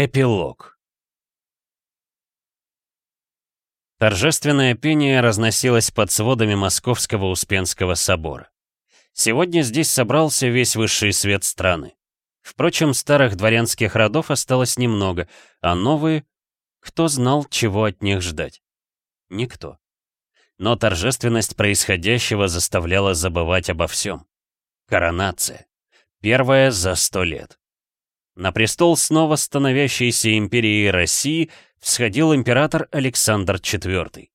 Эпилог Торжественное пение разносилось под сводами Московского Успенского собора. Сегодня здесь собрался весь высший свет страны. Впрочем, старых дворянских родов осталось немного, а новые... Кто знал, чего от них ждать? Никто. Но торжественность происходящего заставляла забывать обо всем. Коронация. Первая за сто лет. На престол снова становящейся империи России всходил император Александр IV.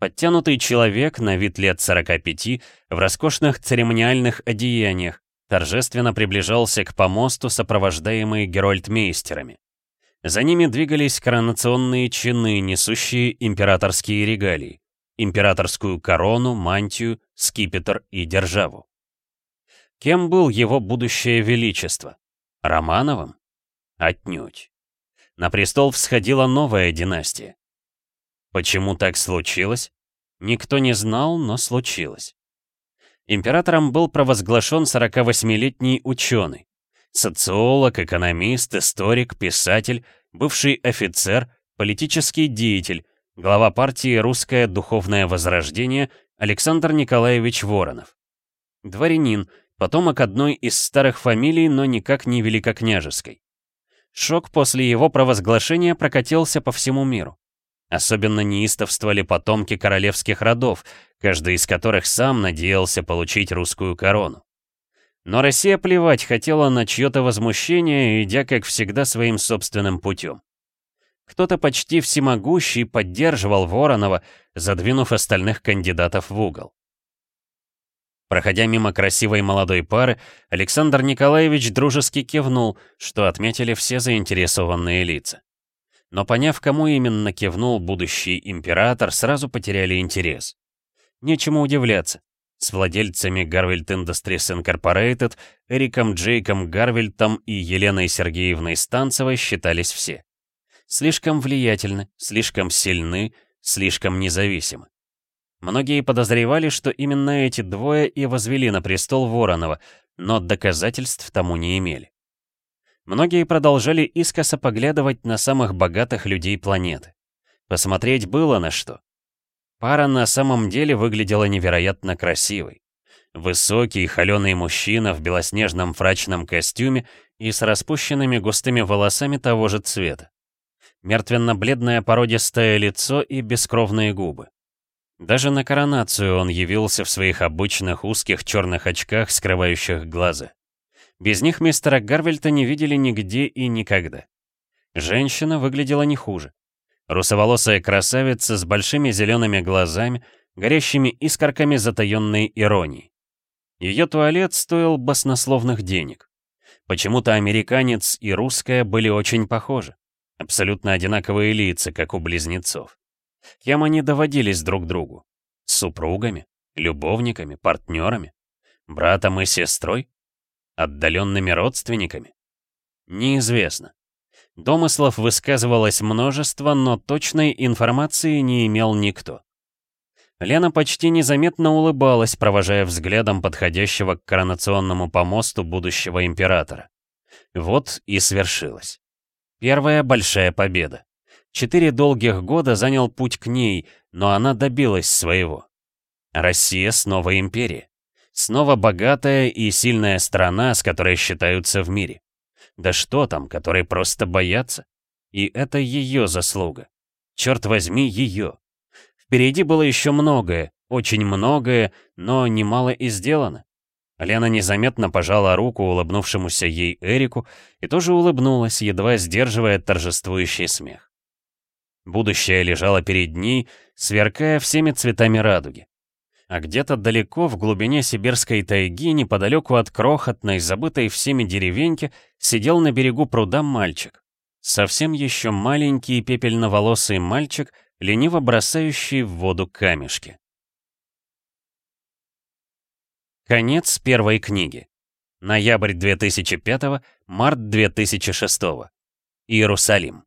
Подтянутый человек, на вид лет 45, в роскошных церемониальных одеяниях, торжественно приближался к помосту, сопровождаемый герольдмейстерами. За ними двигались коронационные чины, несущие императорские регалии, императорскую корону, мантию, скипетр и державу. Кем был его будущее величество? Романовым? Отнюдь. На престол всходила новая династия. Почему так случилось? Никто не знал, но случилось. Императором был провозглашен 48-летний ученый. Социолог, экономист, историк, писатель, бывший офицер, политический деятель, глава партии «Русское духовное возрождение» Александр Николаевич Воронов. Дворянин, потомок одной из старых фамилий, но никак не великокняжеской. Шок после его провозглашения прокатился по всему миру. Особенно неистовствовали потомки королевских родов, каждый из которых сам надеялся получить русскую корону. Но Россия плевать хотела на чье-то возмущение, идя, как всегда, своим собственным путем. Кто-то почти всемогущий поддерживал Воронова, задвинув остальных кандидатов в угол. Проходя мимо красивой молодой пары, Александр Николаевич дружески кивнул, что отметили все заинтересованные лица. Но поняв, кому именно кивнул будущий император, сразу потеряли интерес. Нечему удивляться. С владельцами Garvelt Industries Incorporated, Эриком Джейком Гарвельтом и Еленой Сергеевной Станцевой считались все. Слишком влиятельны, слишком сильны, слишком независимы. Многие подозревали, что именно эти двое и возвели на престол Воронова, но доказательств тому не имели. Многие продолжали искоса поглядывать на самых богатых людей планеты. Посмотреть было на что. Пара на самом деле выглядела невероятно красивой. Высокий, холеный мужчина в белоснежном фрачном костюме и с распущенными густыми волосами того же цвета. Мертвенно-бледное породистое лицо и бескровные губы. Даже на коронацию он явился в своих обычных узких черных очках, скрывающих глаза. Без них мистера Гарвельта не видели нигде и никогда. Женщина выглядела не хуже. Русоволосая красавица с большими зелеными глазами, горящими искорками затаенной иронии. Ее туалет стоил баснословных денег. Почему-то американец и русская были очень похожи. Абсолютно одинаковые лица, как у близнецов. Кем они доводились друг другу? Супругами? Любовниками? Партнерами? Братом и сестрой? Отдаленными родственниками? Неизвестно. Домыслов высказывалось множество, но точной информации не имел никто. Лена почти незаметно улыбалась, провожая взглядом подходящего к коронационному помосту будущего императора. Вот и свершилось. Первая большая победа. Четыре долгих года занял путь к ней, но она добилась своего. Россия снова империя. Снова богатая и сильная страна, с которой считаются в мире. Да что там, которой просто боятся? И это ее заслуга. Черт возьми, ее. Впереди было еще многое, очень многое, но немало и сделано. Лена незаметно пожала руку улыбнувшемуся ей Эрику и тоже улыбнулась, едва сдерживая торжествующий смех. Будущее лежало перед ней, сверкая всеми цветами радуги. А где-то далеко, в глубине сибирской тайги, неподалеку от крохотной, забытой всеми деревеньки, сидел на берегу пруда мальчик. Совсем еще маленький пепельноволосый мальчик, лениво бросающий в воду камешки. Конец первой книги. Ноябрь 2005, март 2006. Иерусалим.